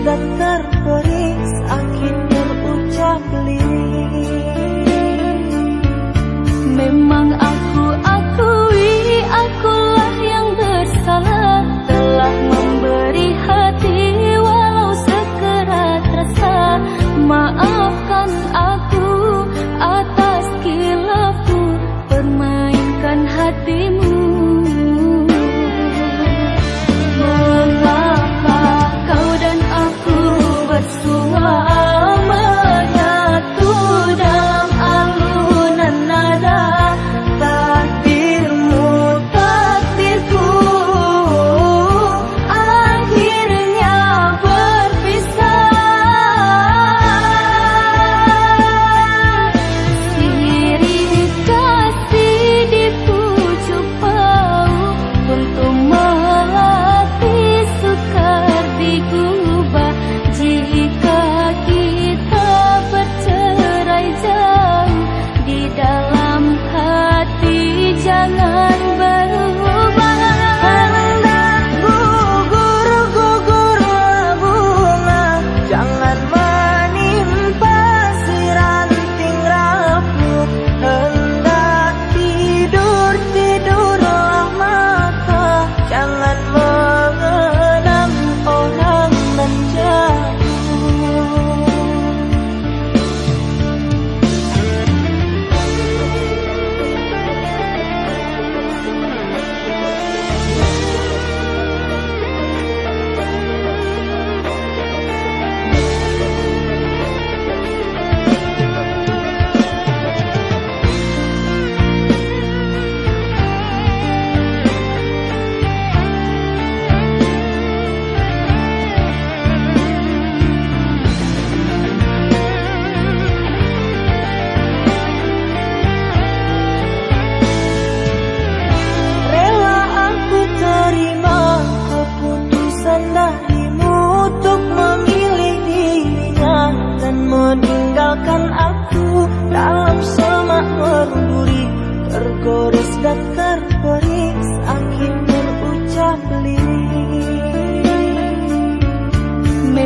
dan terberi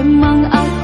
忙啊